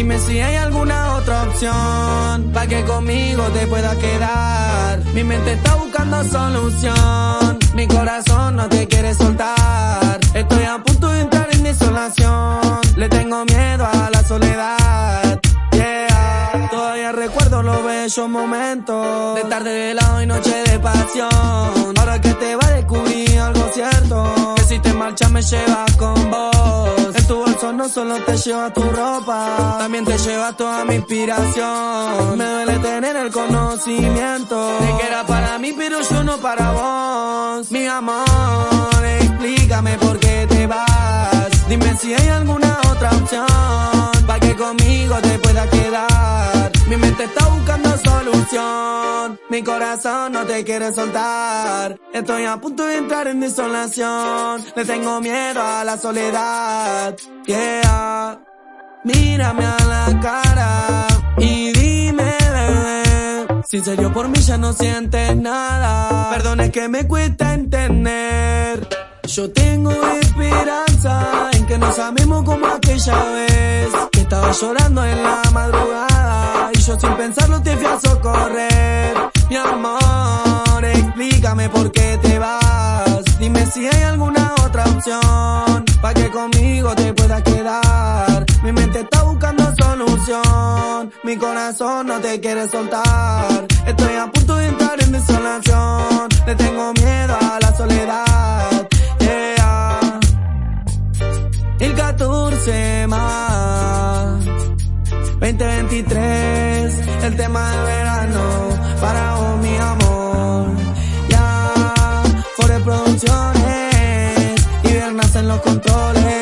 Dime si hay alguna otra opción para que conmigo te pueda quedar. Mi mente está buscando solución, mi corazón no te quiere soltar. Estoy a punto de entrar en desolación, le tengo miedo a la soledad. Yeah, todavía recuerdo los bellos momentos de tarde de lado y noche de pasión. Ahora que te va a descubrir algo cierto, que si te marchas me llevas con vos. No solo te lleva tu ropa, también te lleva toda mi inspiración. Me duele tener el conocimiento de que era para mí, pero yo no para vos. Mi amor, explícame por qué te vas. Dime si hay alguna otra opción para que conmigo te pueda quedar. Mi mente está mi corazón no te quiere soltar. Estoy a punto de entrar en desolación, le tengo miedo a la soledad. Yeah. Mírame a la cara y dime, bebé, si en serio por mí ya no sientes nada. Perdón, es que me cuesta entender. Yo tengo esperanza en que nos amemos como aquella vez que estaba llorando en la madrugada yo sin pensarlo te fui a socorrer. Mi amor, explícame por qué te vas. Dime si hay alguna otra opción para que conmigo te puedas quedar. Mi mente está buscando solución, mi corazón no te quiere soltar. Estoy a punto de entrar en desolación, le tengo miedo a la soledad. Yeah. El 14 más 2023, el tema de verano para vos mi amor. Ya, Fore Producciones y Viernes en los controles.